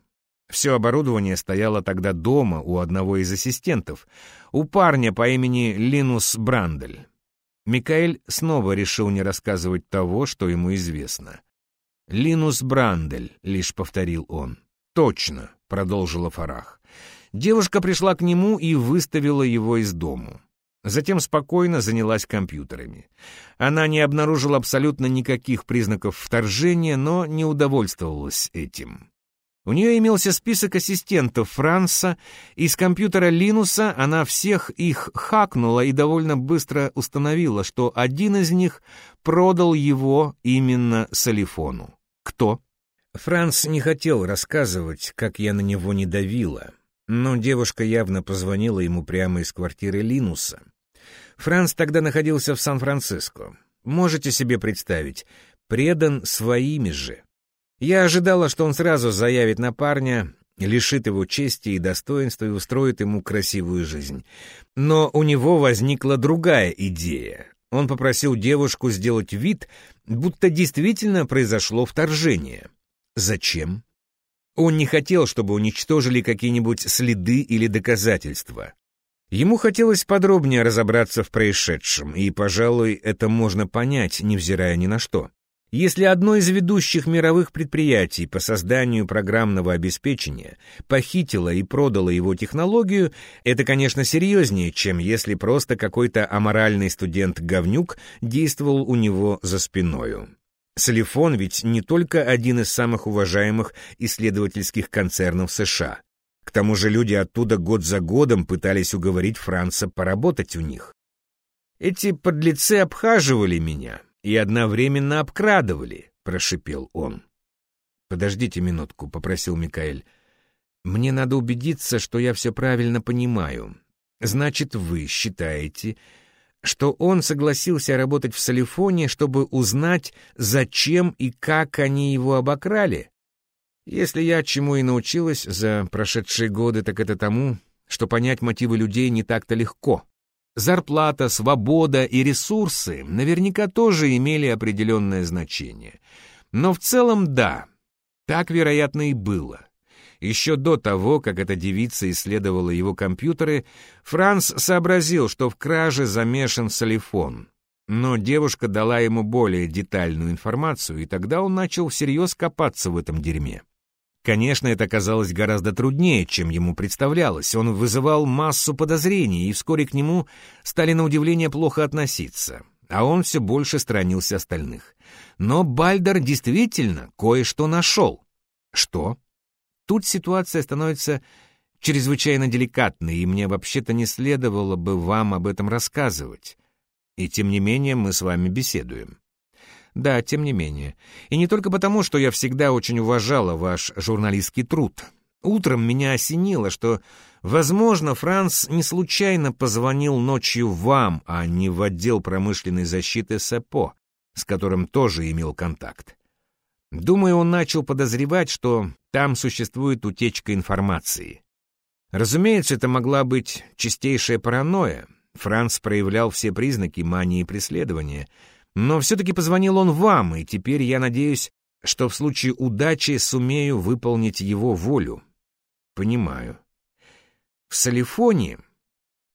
Все оборудование стояло тогда дома у одного из ассистентов, у парня по имени Линус Брандель. Микаэль снова решил не рассказывать того, что ему известно. «Линус Брандель», — лишь повторил он. «Точно», — продолжила Фарах. Девушка пришла к нему и выставила его из дому. Затем спокойно занялась компьютерами. Она не обнаружила абсолютно никаких признаков вторжения, но не удовольствовалась этим. У нее имелся список ассистентов Франса, и с компьютера Линуса она всех их хакнула и довольно быстро установила, что один из них продал его именно Салифону. Кто? Франц не хотел рассказывать, как я на него не давила, но девушка явно позвонила ему прямо из квартиры Линуса. Франц тогда находился в Сан-Франциско. Можете себе представить, предан своими же. Я ожидала, что он сразу заявит на парня, лишит его чести и достоинства и устроит ему красивую жизнь. Но у него возникла другая идея. Он попросил девушку сделать вид, будто действительно произошло вторжение. Зачем? Он не хотел, чтобы уничтожили какие-нибудь следы или доказательства. Ему хотелось подробнее разобраться в происшедшем, и, пожалуй, это можно понять, невзирая ни на что. Если одно из ведущих мировых предприятий по созданию программного обеспечения похитило и продало его технологию, это, конечно, серьезнее, чем если просто какой-то аморальный студент-говнюк действовал у него за спиною. Солифон ведь не только один из самых уважаемых исследовательских концернов США. К тому же люди оттуда год за годом пытались уговорить Франца поработать у них. Эти подлецы обхаживали меня, и одновременно обкрадывали», — прошипел он. «Подождите минутку», — попросил Микаэль. «Мне надо убедиться, что я все правильно понимаю. Значит, вы считаете, что он согласился работать в Салифоне, чтобы узнать, зачем и как они его обокрали? Если я чему и научилась за прошедшие годы, так это тому, что понять мотивы людей не так-то легко. Зарплата, свобода и ресурсы наверняка тоже имели определенное значение. Но в целом да, так, вероятно, и было. Еще до того, как эта девица исследовала его компьютеры, Франц сообразил, что в краже замешан Салифон. Но девушка дала ему более детальную информацию, и тогда он начал всерьез копаться в этом дерьме. Конечно, это казалось гораздо труднее, чем ему представлялось. Он вызывал массу подозрений, и вскоре к нему стали на удивление плохо относиться, а он все больше сторонился остальных. Но Бальдер действительно кое-что нашел. Что? Тут ситуация становится чрезвычайно деликатной, и мне вообще-то не следовало бы вам об этом рассказывать. И тем не менее мы с вами беседуем. Да, тем не менее. И не только потому, что я всегда очень уважала ваш журналистский труд. Утром меня осенило, что, возможно, Франц не случайно позвонил ночью вам, а не в отдел промышленной защиты СЭПО, с которым тоже имел контакт. Думаю, он начал подозревать, что там существует утечка информации. Разумеется, это могла быть чистейшая паранойя. Франц проявлял все признаки мании преследования — но все-таки позвонил он вам, и теперь я надеюсь, что в случае удачи сумею выполнить его волю. Понимаю. В Салифоне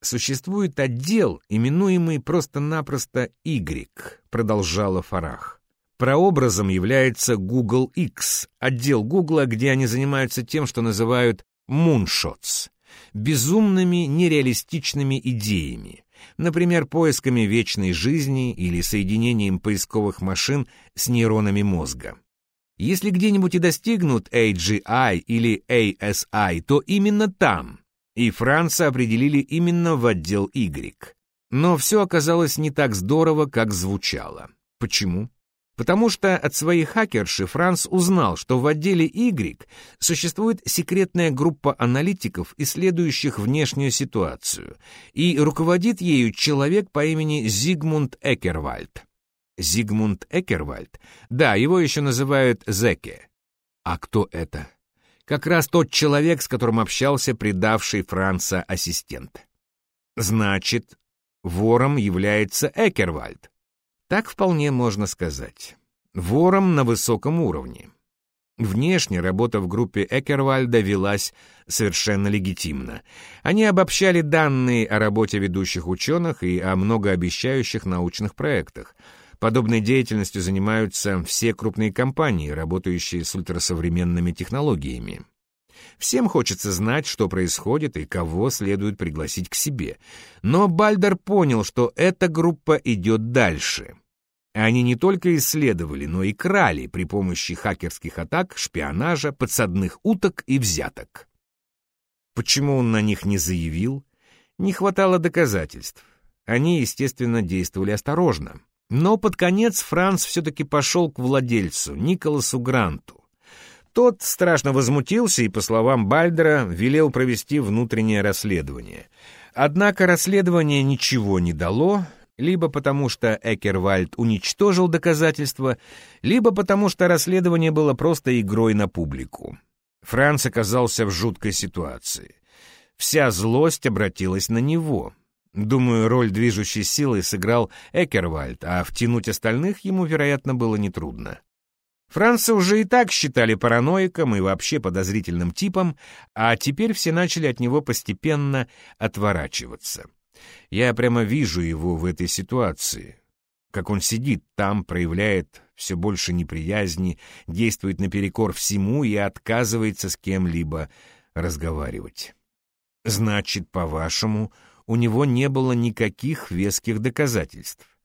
существует отдел, именуемый просто-напросто Y, продолжала Фарах. Прообразом является Google X, отдел Гугла, где они занимаются тем, что называют «муншотс» — безумными, нереалистичными идеями например, поисками вечной жизни или соединением поисковых машин с нейронами мозга. Если где-нибудь и достигнут AGI или ASI, то именно там, и Франца определили именно в отдел Y. Но все оказалось не так здорово, как звучало. Почему? Потому что от своей хакерши Франц узнал, что в отделе Y существует секретная группа аналитиков, исследующих внешнюю ситуацию, и руководит ею человек по имени Зигмунд Экервальд. Зигмунд Экервальд? Да, его еще называют Зеке. А кто это? Как раз тот человек, с которым общался предавший Франца ассистент. Значит, вором является Экервальд. Так вполне можно сказать. Вором на высоком уровне. Внешне работа в группе Экервальда велась совершенно легитимно. Они обобщали данные о работе ведущих ученых и о многообещающих научных проектах. Подобной деятельностью занимаются все крупные компании, работающие с ультрасовременными технологиями. Всем хочется знать, что происходит и кого следует пригласить к себе. Но Бальдер понял, что эта группа идет дальше. Они не только исследовали, но и крали при помощи хакерских атак, шпионажа, подсадных уток и взяток. Почему он на них не заявил? Не хватало доказательств. Они, естественно, действовали осторожно. Но под конец Франц все-таки пошел к владельцу, Николасу Гранту. Тот страшно возмутился и, по словам Бальдера, велел провести внутреннее расследование. Однако расследование ничего не дало, либо потому что Экервальд уничтожил доказательства, либо потому что расследование было просто игрой на публику. Франц оказался в жуткой ситуации. Вся злость обратилась на него. Думаю, роль движущей силы сыграл Экервальд, а втянуть остальных ему, вероятно, было нетрудно. Франца уже и так считали параноиком и вообще подозрительным типом, а теперь все начали от него постепенно отворачиваться. Я прямо вижу его в этой ситуации. Как он сидит там, проявляет все больше неприязни, действует наперекор всему и отказывается с кем-либо разговаривать. Значит, по-вашему, у него не было никаких веских доказательств.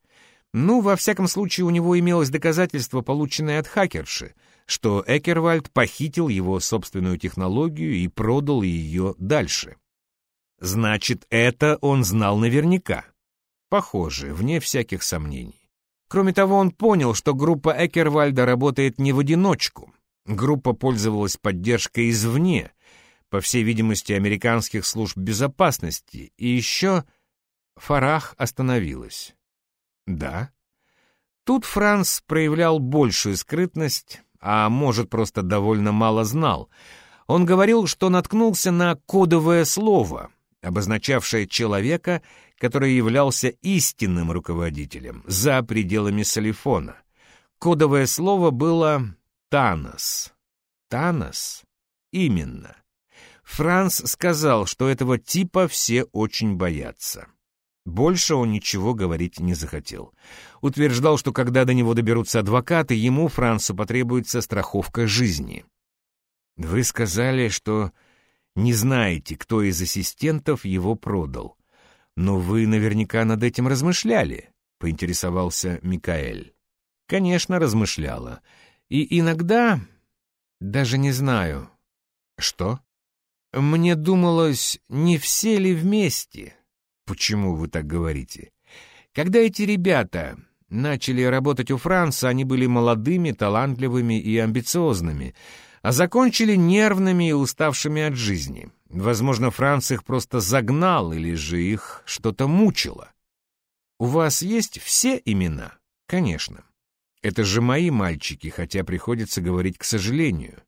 Ну, во всяком случае, у него имелось доказательство, полученное от хакерши, что Экервальд похитил его собственную технологию и продал ее дальше. Значит, это он знал наверняка. Похоже, вне всяких сомнений. Кроме того, он понял, что группа Экервальда работает не в одиночку. Группа пользовалась поддержкой извне, по всей видимости, американских служб безопасности, и еще Фарах остановилась. Да. Тут Франц проявлял большую скрытность, а может, просто довольно мало знал. Он говорил, что наткнулся на кодовое слово, обозначавшее человека, который являлся истинным руководителем за пределами Салифона. Кодовое слово было «Танос». «Танос»? Именно. Франц сказал, что этого типа все очень боятся. Больше он ничего говорить не захотел. Утверждал, что когда до него доберутся адвокаты, ему, Францу, потребуется страховка жизни. «Вы сказали, что не знаете, кто из ассистентов его продал. Но вы наверняка над этим размышляли», — поинтересовался Микаэль. «Конечно, размышляла. И иногда... даже не знаю...» «Что?» «Мне думалось, не все ли вместе?» Почему вы так говорите? Когда эти ребята начали работать у Франца, они были молодыми, талантливыми и амбициозными, а закончили нервными и уставшими от жизни. Возможно, Франц их просто загнал или же их что-то мучило. У вас есть все имена? Конечно. Это же мои мальчики, хотя приходится говорить к сожалению.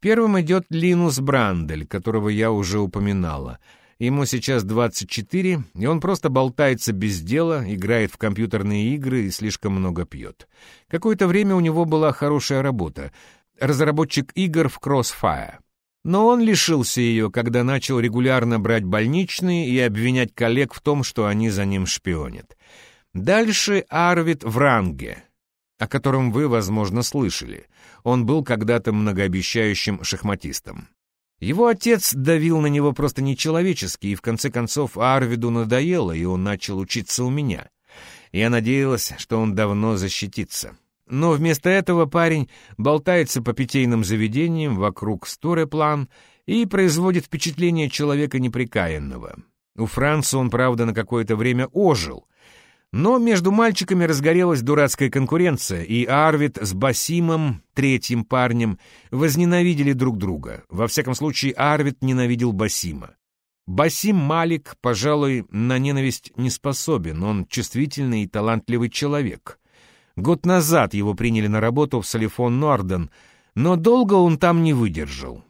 Первым идет Линус Брандель, которого я уже упоминала — Ему сейчас 24, и он просто болтается без дела, играет в компьютерные игры и слишком много пьет. Какое-то время у него была хорошая работа. Разработчик игр в Crossfire. Но он лишился ее, когда начал регулярно брать больничные и обвинять коллег в том, что они за ним шпионят. Дальше Арвид Вранге, о котором вы, возможно, слышали. Он был когда-то многообещающим шахматистом. Его отец давил на него просто нечеловечески, и в конце концов Арвиду надоело, и он начал учиться у меня. Я надеялась, что он давно защитится. Но вместо этого парень болтается по питейным заведениям вокруг Стореплан и производит впечатление человека неприкаянного. У Франца он, правда, на какое-то время ожил, Но между мальчиками разгорелась дурацкая конкуренция, и Арвид с Басимом, третьим парнем, возненавидели друг друга. Во всяком случае, Арвид ненавидел Басима. Басим Малик, пожалуй, на ненависть не способен, он чувствительный и талантливый человек. Год назад его приняли на работу в Салифон Норден, но долго он там не выдержал.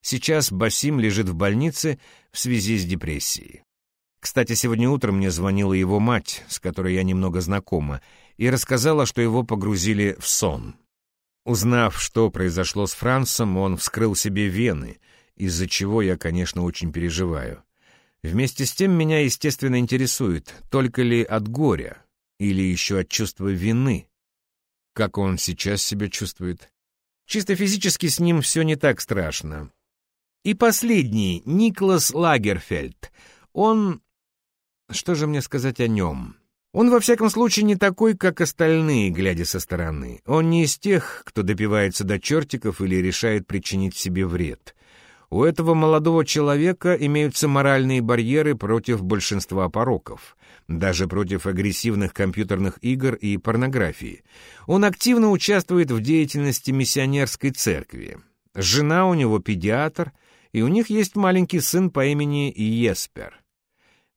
Сейчас Басим лежит в больнице в связи с депрессией. Кстати, сегодня утром мне звонила его мать, с которой я немного знакома, и рассказала, что его погрузили в сон. Узнав, что произошло с Франсом, он вскрыл себе вены, из-за чего я, конечно, очень переживаю. Вместе с тем меня, естественно, интересует, только ли от горя или еще от чувства вины. Как он сейчас себя чувствует? Чисто физически с ним все не так страшно. И последний, Никлас Лагерфельд. Он что же мне сказать о нем? Он, во всяком случае, не такой, как остальные, глядя со стороны. Он не из тех, кто допивается до чертиков или решает причинить себе вред. У этого молодого человека имеются моральные барьеры против большинства пороков, даже против агрессивных компьютерных игр и порнографии. Он активно участвует в деятельности миссионерской церкви. Жена у него педиатр, и у них есть маленький сын по имени Еспер.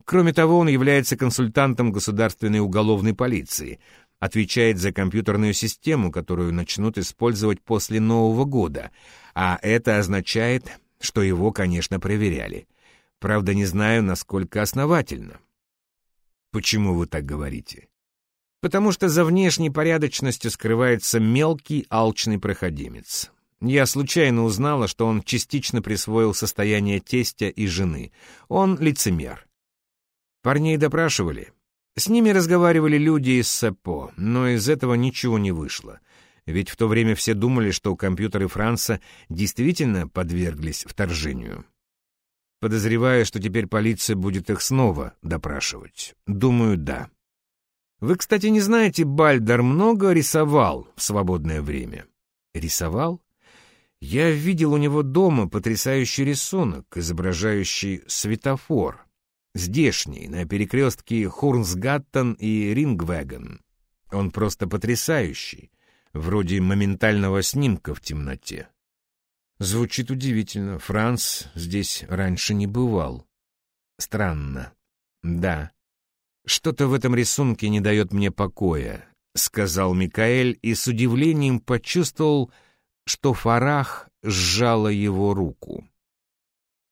Кроме того, он является консультантом государственной уголовной полиции, отвечает за компьютерную систему, которую начнут использовать после Нового года, а это означает, что его, конечно, проверяли. Правда, не знаю, насколько основательно. Почему вы так говорите? Потому что за внешней порядочностью скрывается мелкий алчный проходимец. Я случайно узнала, что он частично присвоил состояние тестя и жены. Он лицемер. Парней допрашивали. С ними разговаривали люди из СЭПО, но из этого ничего не вышло. Ведь в то время все думали, что компьютеры Франца действительно подверглись вторжению. Подозревая, что теперь полиция будет их снова допрашивать. Думаю, да. Вы, кстати, не знаете, Бальдер много рисовал в свободное время. Рисовал? Я видел у него дома потрясающий рисунок, изображающий светофор — Здешний, на перекрестке Хурнсгаттен и Рингвеген. Он просто потрясающий, вроде моментального снимка в темноте. Звучит удивительно. Франц здесь раньше не бывал. Странно. Да. Что-то в этом рисунке не дает мне покоя, сказал Микаэль и с удивлением почувствовал, что Фарах сжала его руку.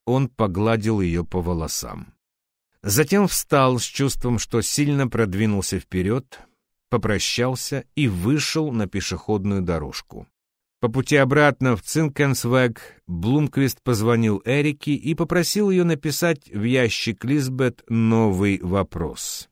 Он погладил ее по волосам. Затем встал с чувством, что сильно продвинулся вперед, попрощался и вышел на пешеходную дорожку. По пути обратно в Цинкенсвэг Блумквист позвонил Эрике и попросил ее написать в ящик Лизбет новый вопрос.